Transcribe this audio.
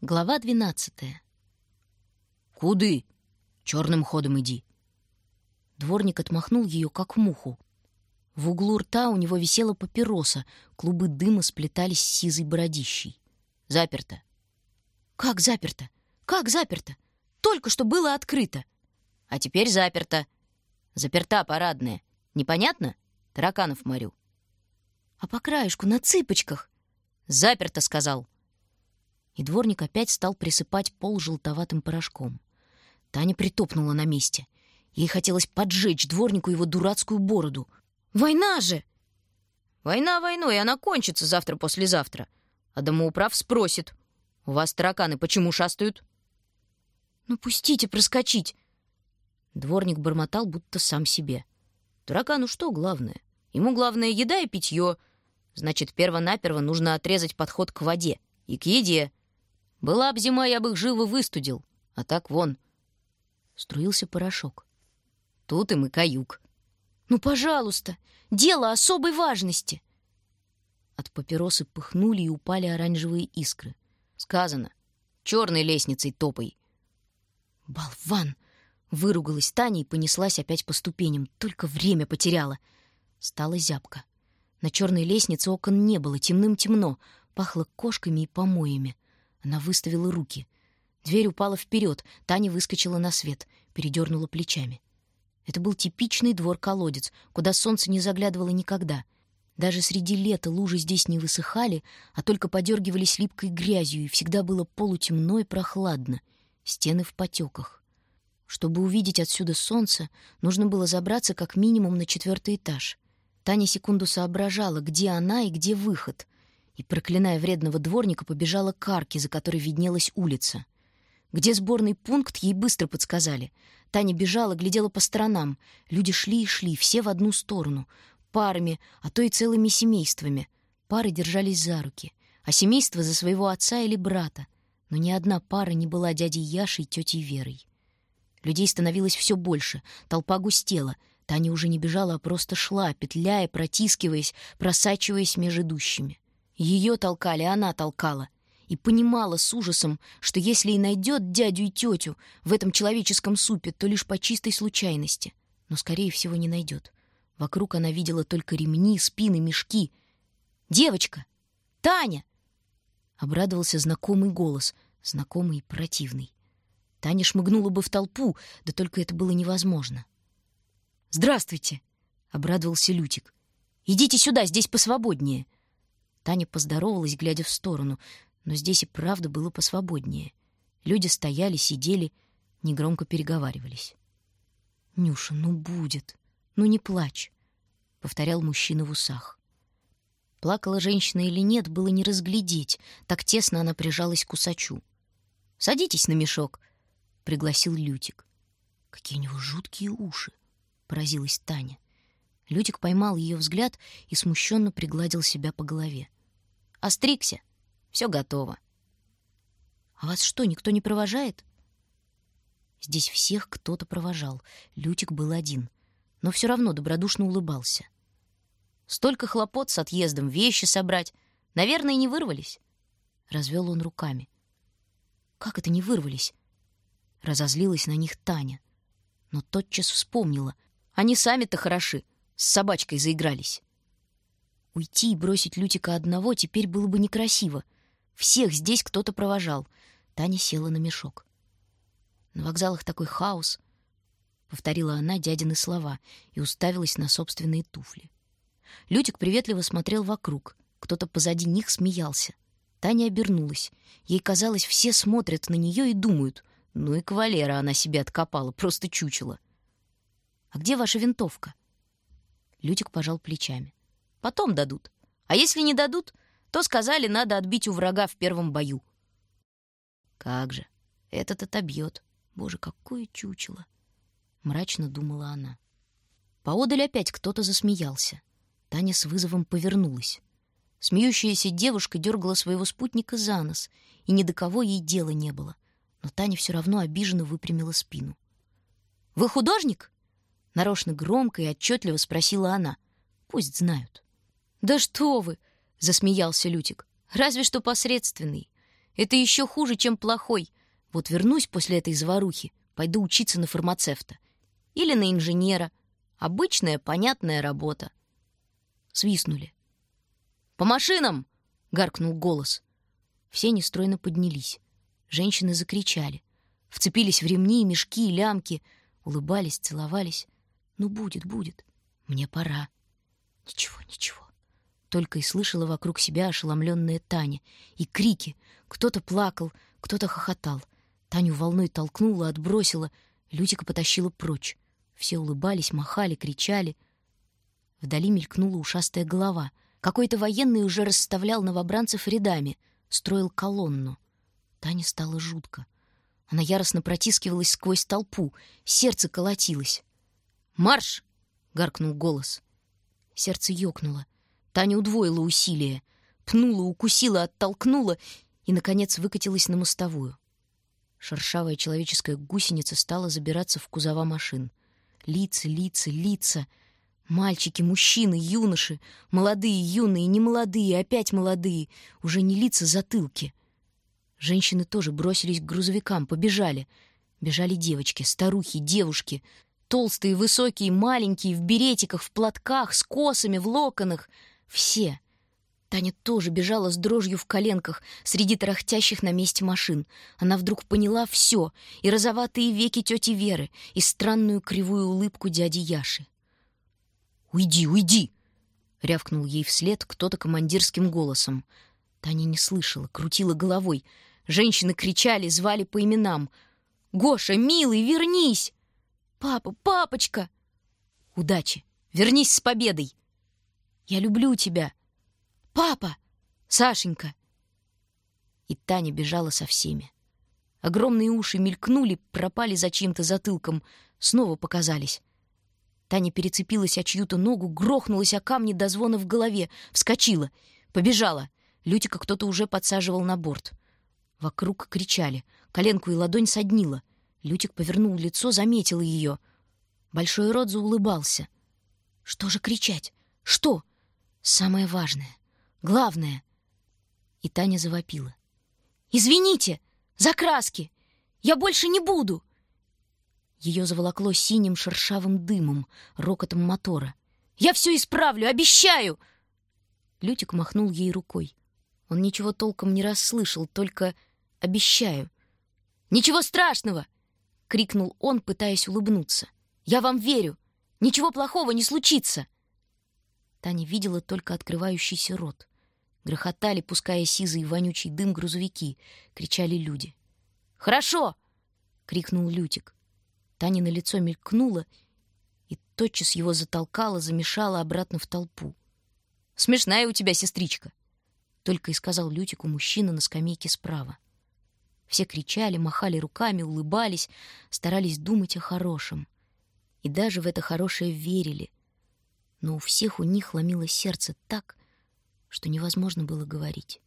Глава двенадцатая. «Куды? Черным ходом иди!» Дворник отмахнул ее, как муху. В углу рта у него висела папироса, клубы дыма сплетались с сизой бородищей. «Заперто!» «Как заперто? Как заперто? Только что было открыто!» «А теперь заперто! Заперта парадная! Непонятно? Тараканов морю!» «А по краешку, на цыпочках!» «Заперто!» — сказал и дворник опять стал присыпать пол желтоватым порошком. Таня притопнула на месте. Ей хотелось поджечь дворнику его дурацкую бороду. «Война же!» «Война войной, она кончится завтра-послезавтра. А домоуправ спросит. У вас тараканы почему шастают?» «Ну, пустите проскочить!» Дворник бормотал, будто сам себе. «Таракану что главное? Ему главное еда и питье. Значит, перво-наперво нужно отрезать подход к воде и к еде. Была б зима, я бы их живо выстудил. А так вон. Струился порошок. Тут им и каюк. «Ну, пожалуйста, дело особой важности!» От папиросы пыхнули и упали оранжевые искры. Сказано, черной лестницей топай. «Болван!» — выругалась Таня и понеслась опять по ступеням. Только время потеряла. Стала зябко. На черной лестнице окон не было, темным-темно, пахло кошками и помоями. Она выставила руки. Дверь упала вперед. Таня выскочила на свет, передернула плечами. Это был типичный двор-колодец, куда солнце не заглядывало никогда. Даже среди лета лужи здесь не высыхали, а только подергивались липкой грязью, и всегда было полутемно и прохладно. Стены в потеках. Чтобы увидеть отсюда солнце, нужно было забраться как минимум на четвертый этаж. Таня секунду соображала, где она и где выход — и, проклиная вредного дворника, побежала к арке, за которой виднелась улица. Где сборный пункт, ей быстро подсказали. Таня бежала, глядела по сторонам. Люди шли и шли, все в одну сторону. Парами, а то и целыми семействами. Пары держались за руки, а семейство за своего отца или брата. Но ни одна пара не была дядей Яшей и тетей Верой. Людей становилось все больше, толпа густела. Таня уже не бежала, а просто шла, петляя, протискиваясь, просачиваясь между идущими. Ее толкали, она толкала. И понимала с ужасом, что если и найдет дядю и тетю в этом человеческом супе, то лишь по чистой случайности. Но, скорее всего, не найдет. Вокруг она видела только ремни, спины, мешки. «Девочка! Таня!» Обрадовался знакомый голос, знакомый и противный. Таня шмыгнула бы в толпу, да только это было невозможно. «Здравствуйте!» — обрадовался Лютик. «Идите сюда, здесь посвободнее!» Таня поздоровалась, глядя в сторону, но здесь и правда было посвободнее. Люди стояли, сидели, негромко переговаривались. «Нюша, ну будет, ну не плачь», — повторял мужчина в усах. Плакала женщина или нет, было не разглядеть, так тесно она прижалась к усачу. «Садитесь на мешок», — пригласил Лютик. «Какие у него жуткие уши!» — поразилась Таня. Лютик поймал ее взгляд и смущенно пригладил себя по голове. «Остригся. Все готово». «А вас что, никто не провожает?» Здесь всех кто-то провожал. Лютик был один. Но все равно добродушно улыбался. «Столько хлопот с отъездом, вещи собрать. Наверное, не вырвались». Развел он руками. «Как это не вырвались?» Разозлилась на них Таня. Но тотчас вспомнила. Они сами-то хороши с собачкой заигрались. Уйти и бросить Лютика одного теперь было бы некрасиво. Всех здесь кто-то провожал. Таня села на мешок. На вокзалах такой хаос, — повторила она дядины слова и уставилась на собственные туфли. Лютик приветливо смотрел вокруг. Кто-то позади них смеялся. Таня обернулась. Ей казалось, все смотрят на нее и думают, ну и кавалера она себе откопала, просто чучело. «А где ваша винтовка?» Лютик пожал плечами. Потом дадут. А если не дадут, то сказали, надо отбить у врага в первом бою. Как же, этот отобьет. Боже, какое чучело! Мрачно думала она. Поодаль опять кто-то засмеялся. Таня с вызовом повернулась. Смеющаяся девушка дергала своего спутника за нос, и ни до кого ей дела не было. Но Таня все равно обиженно выпрямила спину. «Вы художник?» Нарочно громко и отчетливо спросила она. «Пусть знают». «Да что вы!» — засмеялся Лютик. «Разве что посредственный. Это еще хуже, чем плохой. Вот вернусь после этой заварухи, пойду учиться на фармацевта. Или на инженера. Обычная, понятная работа. Свистнули. «По машинам!» — гаркнул голос. Все нестройно поднялись. Женщины закричали. Вцепились в ремни, мешки, лямки. Улыбались, целовались. «Ну, будет, будет. Мне пора». «Ничего, ничего». Только и слышала вокруг себя ошеломленная Таня. И крики. Кто-то плакал, кто-то хохотал. Таню волной толкнула, отбросила. Лютика потащила прочь. Все улыбались, махали, кричали. Вдали мелькнула ушастая голова. Какой-то военный уже расставлял новобранцев рядами, строил колонну. Тане стало жутко. Она яростно протискивалась сквозь толпу, сердце колотилось. «Марш!» — гаркнул голос. Сердце ёкнуло. Таня удвоила усилия. Пнула, укусила, оттолкнула и, наконец, выкатилась на мостовую. Шершавая человеческая гусеница стала забираться в кузова машин. Лица, лица, лица. Мальчики, мужчины, юноши. Молодые, юные, немолодые, опять молодые. Уже не лица, затылки. Женщины тоже бросились к грузовикам, побежали. Бежали девочки, старухи, девушки. Толстые, высокие, маленькие, в беретиках, в платках, с косами, в локонах. Все. Таня тоже бежала с дрожью в коленках среди тарахтящих на месте машин. Она вдруг поняла все, и розоватые веки тети Веры, и странную кривую улыбку дяди Яши. «Уйди, уйди!» — рявкнул ей вслед кто-то командирским голосом. Таня не слышала, крутила головой. Женщины кричали, звали по именам. «Гоша, милый, вернись!» «Папа, папочка!» «Удачи! Вернись с победой!» «Я люблю тебя!» «Папа! Сашенька!» И Таня бежала со всеми. Огромные уши мелькнули, пропали за чьим-то затылком, снова показались. Таня перецепилась о чью-то ногу, грохнулась о камни до звона в голове, вскочила, побежала. Лютика кто-то уже подсаживал на борт. Вокруг кричали, коленку и ладонь соднила. Лютик повернул лицо, заметил ее. Большой рот заулыбался. Что же кричать? Что? Самое важное. Главное. И Таня завопила. «Извините! За краски! Я больше не буду!» Ее заволокло синим шершавым дымом, рокотом мотора. «Я все исправлю, обещаю!» Лютик махнул ей рукой. Он ничего толком не расслышал, только «обещаю». «Ничего страшного!» — крикнул он, пытаясь улыбнуться. «Я вам верю! Ничего плохого не случится!» Таня видела только открывающийся рот. Грохотали, пуская сизый вонючий дым грузовики. Кричали люди. «Хорошо!» — крикнул Лютик. Таня на лицо мелькнула и тотчас его затолкала, замешала обратно в толпу. «Смешная у тебя сестричка!» — только и сказал Лютику мужчина на скамейке справа. Все кричали, махали руками, улыбались, старались думать о хорошем. И даже в это хорошее верили. Но у всех у них ломило сердце так, что невозможно было говорить.